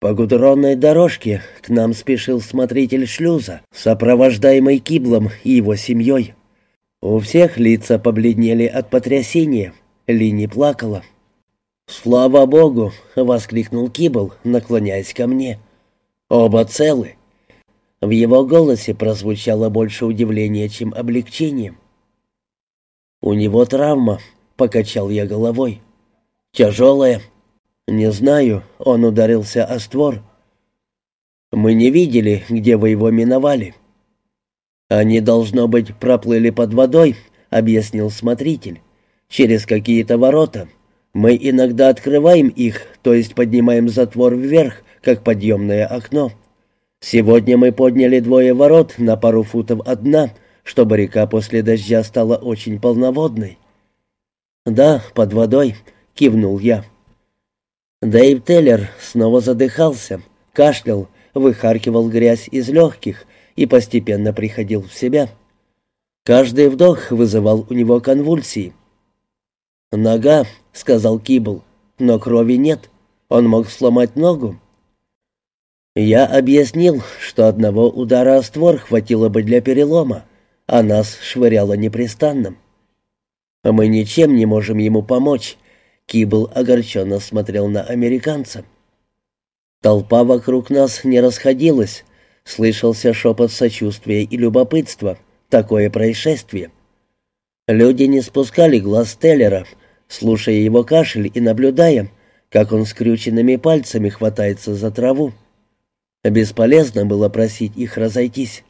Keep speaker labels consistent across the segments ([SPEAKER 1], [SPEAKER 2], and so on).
[SPEAKER 1] По гудронной дорожке к нам спешил смотритель шлюза, сопровождаемый Киблом и его семьей. У всех лица побледнели от потрясения. Лини плакала. «Слава Богу!» — воскликнул Кибл, наклоняясь ко мне. «Оба целы!» В его голосе прозвучало больше удивления, чем облегчения. «У него травма», — покачал я головой. «Тяжелая?» «Не знаю, он ударился о створ». «Мы не видели, где вы его миновали». «Они, должно быть, проплыли под водой», — объяснил смотритель. «Через какие-то ворота. Мы иногда открываем их, то есть поднимаем затвор вверх, как подъемное окно. Сегодня мы подняли двое ворот на пару футов от дна, чтобы река после дождя стала очень полноводной». «Да, под водой», — кивнул я. Дэйв Теллер снова задыхался, кашлял, выхаркивал грязь из легких и постепенно приходил в себя. Каждый вдох вызывал у него конвульсии. «Нога», — сказал Кибл, — «но крови нет. Он мог сломать ногу». Я объяснил, что одного удара о створ хватило бы для перелома, а нас швыряло непрестанно. Мы ничем не можем ему помочь. Кибл огорченно смотрел на американца. Толпа вокруг нас не расходилась. Слышался шепот сочувствия и любопытства. Такое происшествие. Люди не спускали глаз Теллера, слушая его кашель и наблюдая, как он скрюченными пальцами хватается за траву. Бесполезно было просить их разойтись.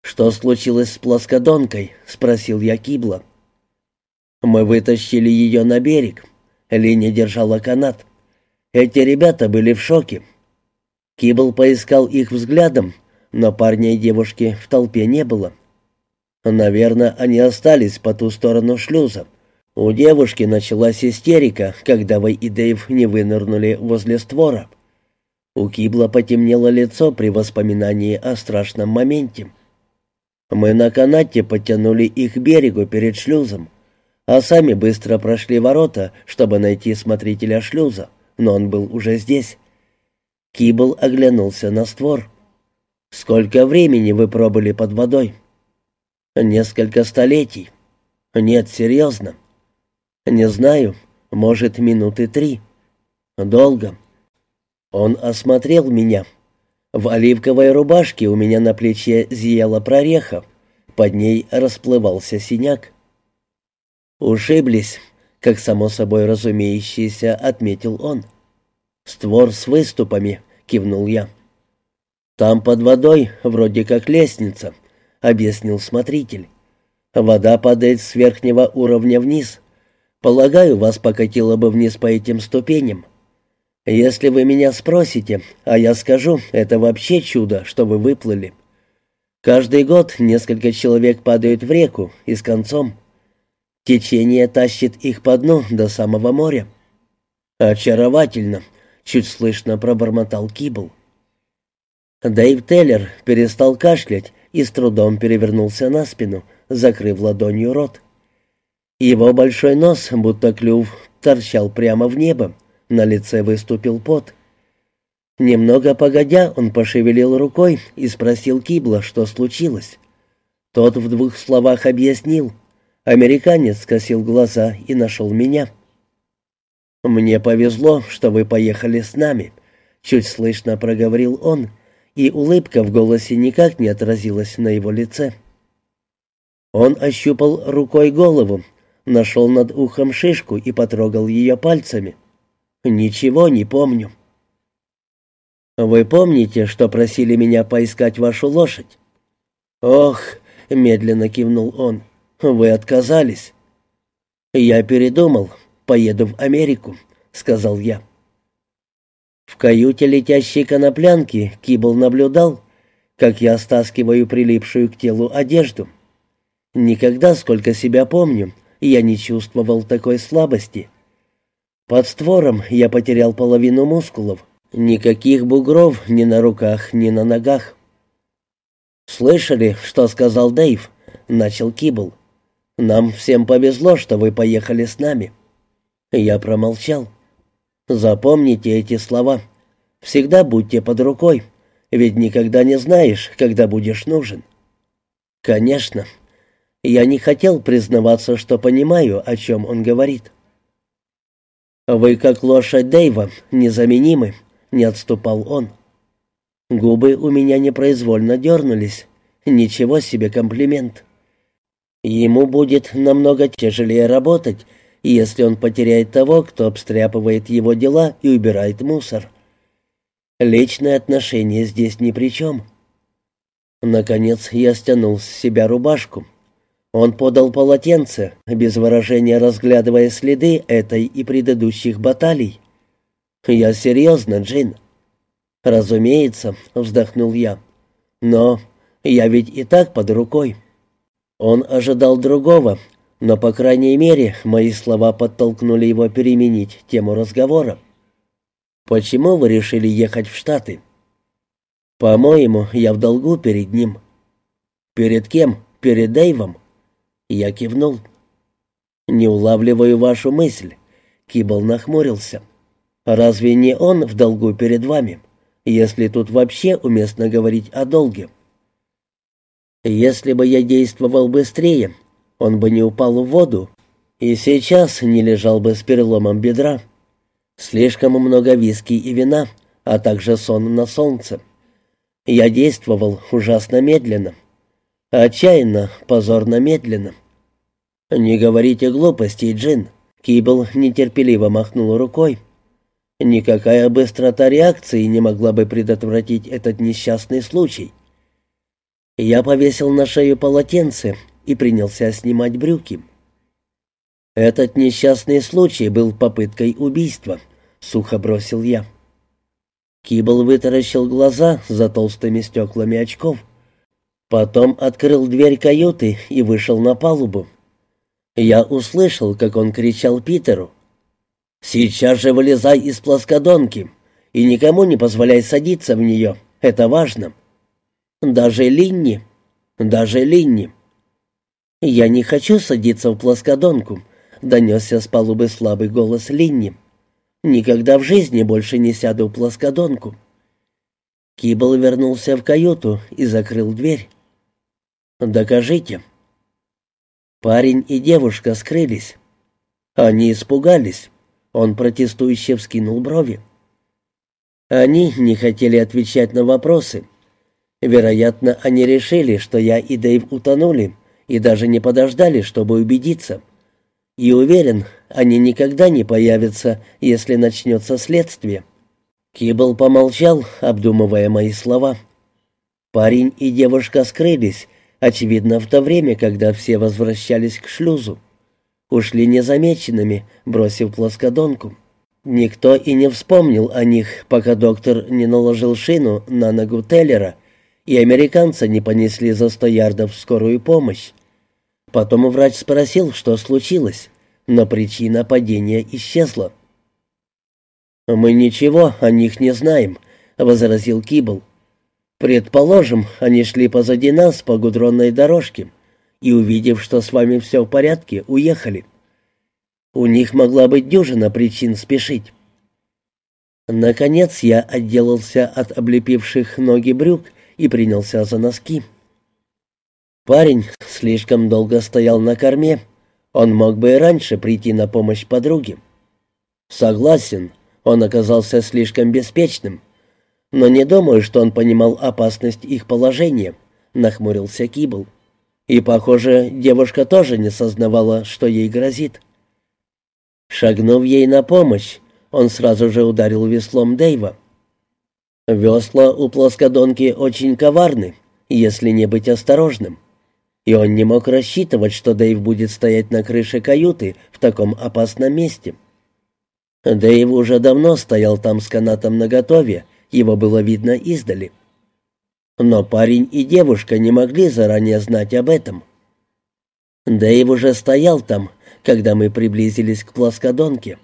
[SPEAKER 1] «Что случилось с плоскодонкой?» — спросил я Кибла. «Мы вытащили ее на берег. Линия держала канат. Эти ребята были в шоке. Кибл поискал их взглядом, но парня и девушки в толпе не было. Наверное, они остались по ту сторону шлюза. У девушки началась истерика, когда вы и Дэйв не вынырнули возле створа. У Кибла потемнело лицо при воспоминании о страшном моменте. Мы на канате потянули их к берегу перед шлюзом, а сами быстро прошли ворота, чтобы найти смотрителя шлюза, но он был уже здесь. Кибл оглянулся на створ. «Сколько времени вы пробыли под водой?» «Несколько столетий». «Нет, серьезно». «Не знаю. Может, минуты три». «Долго». Он осмотрел меня. В оливковой рубашке у меня на плече зияла прореха. Под ней расплывался синяк. «Ушиблись», как само собой разумеющееся, отметил он. «Створ с выступами», — кивнул я. «Там под водой вроде как лестница», — объяснил смотритель. «Вода падает с верхнего уровня вниз. Полагаю, вас покатило бы вниз по этим ступеням. Если вы меня спросите, а я скажу, это вообще чудо, что вы выплыли. Каждый год несколько человек падают в реку и с концом. Течение тащит их по дну до самого моря. Очаровательно, чуть слышно пробормотал Кибл. Дэйв Теллер перестал кашлять и с трудом перевернулся на спину, закрыв ладонью рот. Его большой нос, будто клюв, торчал прямо в небо, на лице выступил пот. Немного погодя, он пошевелил рукой и спросил Кибла, что случилось. Тот в двух словах объяснил. Американец скосил глаза и нашел меня. «Мне повезло, что вы поехали с нами», — чуть слышно проговорил он, и улыбка в голосе никак не отразилась на его лице. Он ощупал рукой голову, нашел над ухом шишку и потрогал ее пальцами. «Ничего не помню». «Вы помните, что просили меня поискать вашу лошадь?» «Ох», — медленно кивнул он, — «вы отказались». «Я передумал, поеду в Америку», — сказал я. В каюте летящей коноплянки Кибл наблюдал, как я стаскиваю прилипшую к телу одежду. Никогда, сколько себя помню, я не чувствовал такой слабости. Под створом я потерял половину мускулов. Никаких бугров ни на руках, ни на ногах. «Слышали, что сказал Дэйв?» — начал Кибл. «Нам всем повезло, что вы поехали с нами». Я промолчал. «Запомните эти слова. Всегда будьте под рукой, ведь никогда не знаешь, когда будешь нужен». «Конечно». Я не хотел признаваться, что понимаю, о чем он говорит. «Вы, как лошадь Дэйва, незаменимы», — не отступал он. Губы у меня непроизвольно дернулись. Ничего себе комплимент. Ему будет намного тяжелее работать, если он потеряет того, кто обстряпывает его дела и убирает мусор. Личные отношения здесь ни при чем. Наконец я стянул с себя рубашку. Он подал полотенце, без выражения разглядывая следы этой и предыдущих баталий. «Я серьезно, Джин». «Разумеется», — вздохнул я. «Но я ведь и так под рукой». Он ожидал другого, но, по крайней мере, мои слова подтолкнули его переменить тему разговора. «Почему вы решили ехать в Штаты?» «По-моему, я в долгу перед ним». «Перед кем? Перед Дэйвом?» Я кивнул. «Не улавливаю вашу мысль». Кибл нахмурился. «Разве не он в долгу перед вами, если тут вообще уместно говорить о долге?» Если бы я действовал быстрее, он бы не упал в воду и сейчас не лежал бы с переломом бедра. Слишком много виски и вина, а также сон на солнце. Я действовал ужасно медленно. Отчаянно, позорно медленно. «Не говорите глупостей, Джин», — Кибл нетерпеливо махнул рукой. «Никакая быстрота реакции не могла бы предотвратить этот несчастный случай». Я повесил на шею полотенце и принялся снимать брюки. «Этот несчастный случай был попыткой убийства», — сухо бросил я. Кибл вытаращил глаза за толстыми стеклами очков. Потом открыл дверь каюты и вышел на палубу. Я услышал, как он кричал Питеру. «Сейчас же вылезай из плоскодонки и никому не позволяй садиться в нее. Это важно». Даже Линни. Даже Линни. «Я не хочу садиться в плоскодонку», — донесся с палубы слабый голос Линни. «Никогда в жизни больше не сяду в плоскодонку». Кибл вернулся в каюту и закрыл дверь. «Докажите». Парень и девушка скрылись. Они испугались. Он протестующе вскинул брови. Они не хотели отвечать на вопросы. Вероятно, они решили, что я и Дэйв утонули, и даже не подождали, чтобы убедиться. И уверен, они никогда не появятся, если начнется следствие. Кибл помолчал, обдумывая мои слова. Парень и девушка скрылись, очевидно, в то время, когда все возвращались к шлюзу. Ушли незамеченными, бросив плоскодонку. Никто и не вспомнил о них, пока доктор не наложил шину на ногу Теллера и американца не понесли за сто ярдов в скорую помощь. Потом врач спросил, что случилось, но причина падения исчезла. «Мы ничего о них не знаем», — возразил Кибл. «Предположим, они шли позади нас по гудронной дорожке и, увидев, что с вами все в порядке, уехали. У них могла быть дюжина причин спешить». Наконец я отделался от облепивших ноги брюк и принялся за носки. Парень слишком долго стоял на корме. Он мог бы и раньше прийти на помощь подруге. Согласен, он оказался слишком беспечным. Но не думаю, что он понимал опасность их положения, нахмурился Кибл. И, похоже, девушка тоже не сознавала, что ей грозит. Шагнув ей на помощь, он сразу же ударил веслом Дэйва. Весла у плоскодонки очень коварны, если не быть осторожным. И он не мог рассчитывать, что Дэйв будет стоять на крыше каюты в таком опасном месте. Дэйв уже давно стоял там с канатом наготове, его было видно издали. Но парень и девушка не могли заранее знать об этом. Дэйв уже стоял там, когда мы приблизились к плоскодонке.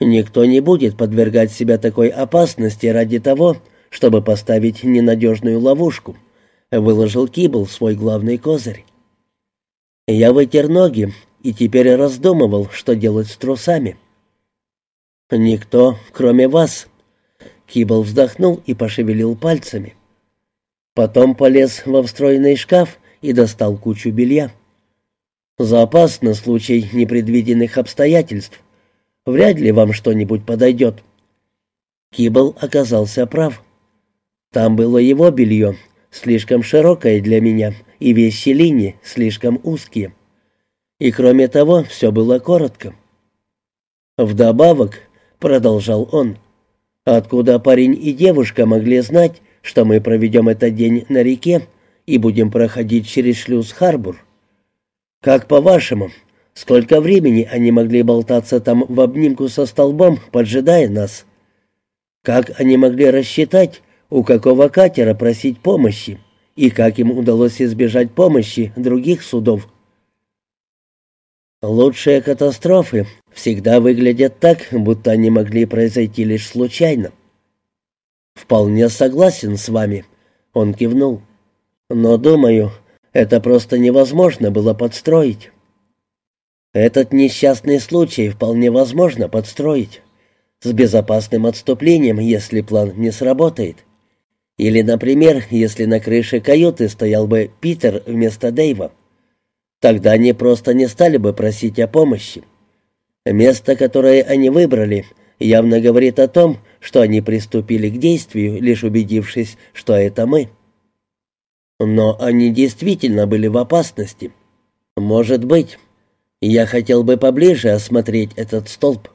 [SPEAKER 1] Никто не будет подвергать себя такой опасности ради того, чтобы поставить ненадежную ловушку, выложил Кибл свой главный козырь. Я вытер ноги и теперь раздумывал, что делать с трусами. Никто, кроме вас. Кибл вздохнул и пошевелил пальцами. Потом полез во встроенный шкаф и достал кучу белья. Запас на случай непредвиденных обстоятельств. Вряд ли вам что-нибудь подойдет. Кибл оказался прав. Там было его белье, слишком широкое для меня, и вещи линии слишком узкие. И кроме того, все было коротко. Вдобавок, продолжал он, откуда парень и девушка могли знать, что мы проведем этот день на реке и будем проходить через шлюз Харбур? Как по-вашему, сколько времени они могли болтаться там в обнимку со столбом, поджидая нас? Как они могли рассчитать, у какого катера просить помощи, и как им удалось избежать помощи других судов? Лучшие катастрофы всегда выглядят так, будто они могли произойти лишь случайно. «Вполне согласен с вами», — он кивнул. «Но, думаю, это просто невозможно было подстроить». «Этот несчастный случай вполне возможно подстроить. С безопасным отступлением, если план не сработает. Или, например, если на крыше каюты стоял бы Питер вместо Дэйва. Тогда они просто не стали бы просить о помощи. Место, которое они выбрали, явно говорит о том, что они приступили к действию, лишь убедившись, что это мы. Но они действительно были в опасности. Может быть. Я хотел бы поближе осмотреть этот столб.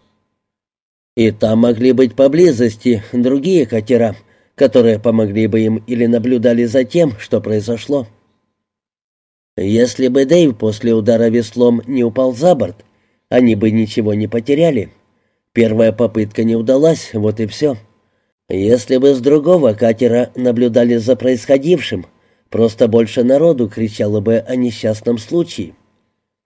[SPEAKER 1] И там могли быть поблизости другие катера, которые помогли бы им или наблюдали за тем, что произошло. Если бы Дэйв после удара веслом не упал за борт, они бы ничего не потеряли. Первая попытка не удалась, вот и все. Если бы с другого катера наблюдали за происходившим, просто больше народу кричало бы о несчастном случае.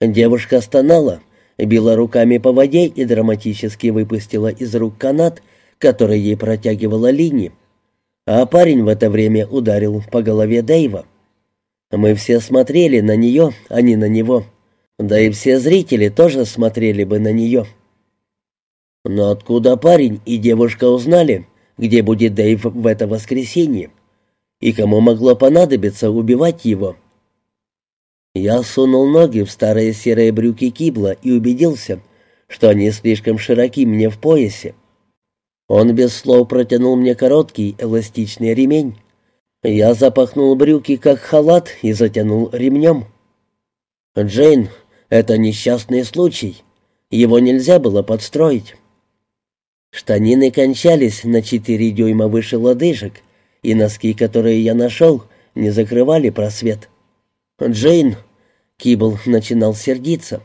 [SPEAKER 1] Девушка стонала, била руками по воде и драматически выпустила из рук канат, который ей протягивала линии. А парень в это время ударил по голове Дэйва. Мы все смотрели на нее, а не на него. Да и все зрители тоже смотрели бы на нее. Но откуда парень и девушка узнали, где будет Дэйв в это воскресенье? И кому могло понадобиться убивать его? Я сунул ноги в старые серые брюки Кибла и убедился, что они слишком широки мне в поясе. Он без слов протянул мне короткий эластичный ремень. Я запахнул брюки как халат и затянул ремнем. «Джейн, это несчастный случай. Его нельзя было подстроить. Штанины кончались на четыре дюйма выше лодыжек, и носки, которые я нашел, не закрывали просвет. «Джейн!» — Кибл начинал сердиться.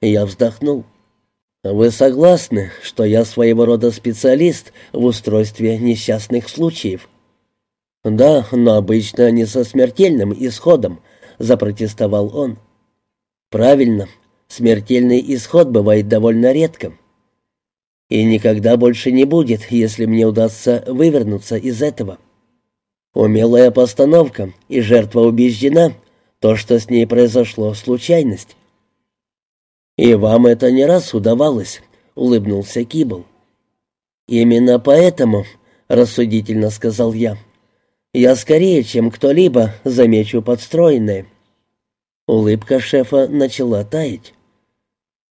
[SPEAKER 1] Я вздохнул. «Вы согласны, что я своего рода специалист в устройстве несчастных случаев?» «Да, но обычно не со смертельным исходом», — запротестовал он. Правильно, смертельный исход бывает довольно редко. И никогда больше не будет, если мне удастся вывернуться из этого. Умелая постановка, и жертва убеждена, то, что с ней произошло, случайность. «И вам это не раз удавалось», — улыбнулся Кибл. «Именно поэтому», — рассудительно сказал я, — «я скорее, чем кто-либо, замечу подстроенное». Улыбка шефа начала таять.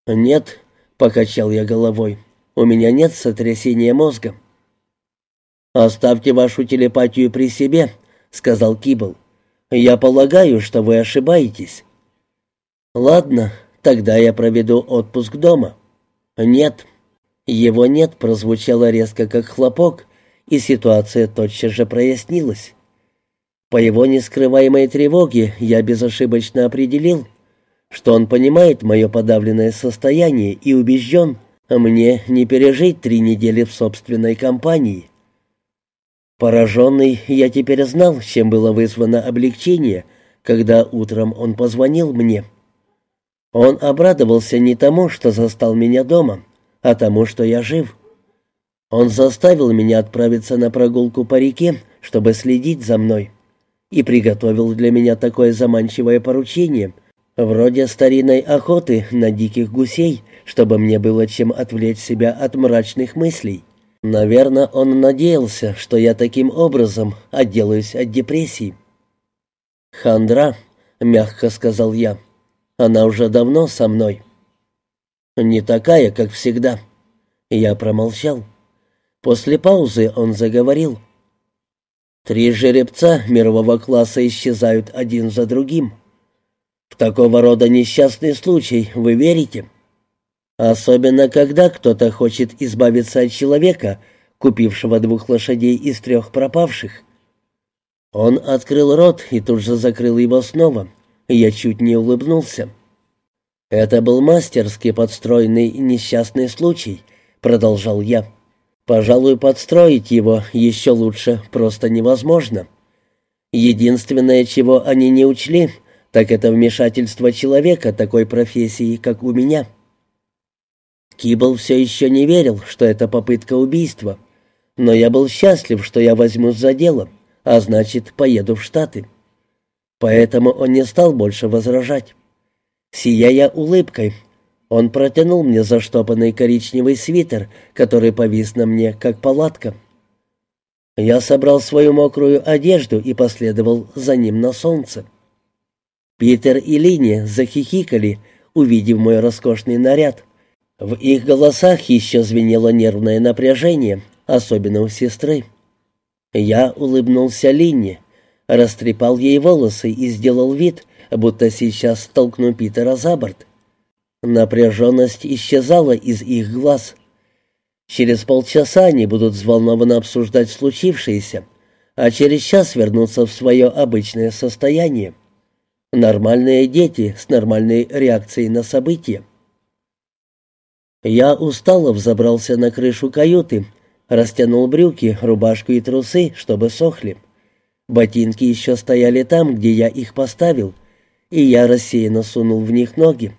[SPEAKER 1] «Нет», — покачал я головой, — «у меня нет сотрясения мозга». «Оставьте вашу телепатию при себе», — сказал Кибл. «Я полагаю, что вы ошибаетесь». «Ладно, тогда я проведу отпуск дома». «Нет». Его «нет» прозвучало резко, как хлопок, и ситуация тотчас же прояснилась. По его нескрываемой тревоге я безошибочно определил, что он понимает мое подавленное состояние и убежден, мне не пережить три недели в собственной компании. Пораженный, я теперь знал, чем было вызвано облегчение, когда утром он позвонил мне. Он обрадовался не тому, что застал меня дома, а тому, что я жив. Он заставил меня отправиться на прогулку по реке, чтобы следить за мной и приготовил для меня такое заманчивое поручение, вроде старинной охоты на диких гусей, чтобы мне было чем отвлечь себя от мрачных мыслей. Наверное, он надеялся, что я таким образом отделаюсь от депрессии. «Хандра», — мягко сказал я, — «она уже давно со мной». «Не такая, как всегда». Я промолчал. После паузы он заговорил. «Три жеребца мирового класса исчезают один за другим. В такого рода несчастный случай вы верите?» Особенно, когда кто-то хочет избавиться от человека, купившего двух лошадей из трех пропавших. Он открыл рот и тут же закрыл его снова. Я чуть не улыбнулся. «Это был мастерски подстроенный несчастный случай», — продолжал я. «Пожалуй, подстроить его еще лучше просто невозможно. Единственное, чего они не учли, так это вмешательство человека такой профессии, как у меня». Кибл все еще не верил, что это попытка убийства, но я был счастлив, что я возьмусь за дело, а значит, поеду в Штаты. Поэтому он не стал больше возражать. Сияя улыбкой, он протянул мне заштопанный коричневый свитер, который повис на мне, как палатка. Я собрал свою мокрую одежду и последовал за ним на солнце. Питер и Лини захихикали, увидев мой роскошный наряд. В их голосах еще звенело нервное напряжение, особенно у сестры. Я улыбнулся Линне, растрепал ей волосы и сделал вид, будто сейчас столкну Питера за борт. Напряженность исчезала из их глаз. Через полчаса они будут взволнованно обсуждать случившееся, а через час вернутся в свое обычное состояние. Нормальные дети с нормальной реакцией на события. Я устало взобрался на крышу каюты, растянул брюки, рубашку и трусы, чтобы сохли. Ботинки еще стояли там, где я их поставил, и я рассеянно сунул в них ноги.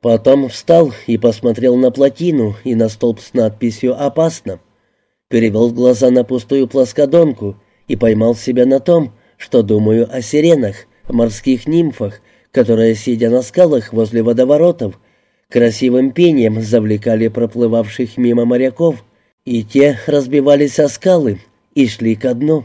[SPEAKER 1] Потом встал и посмотрел на плотину и на столб с надписью «Опасно». Перевел глаза на пустую плоскодонку и поймал себя на том, что думаю о сиренах, морских нимфах, которые, сидя на скалах возле водоворотов, красивым пением завлекали проплывавших мимо моряков, и те разбивались о скалы и шли ко дну.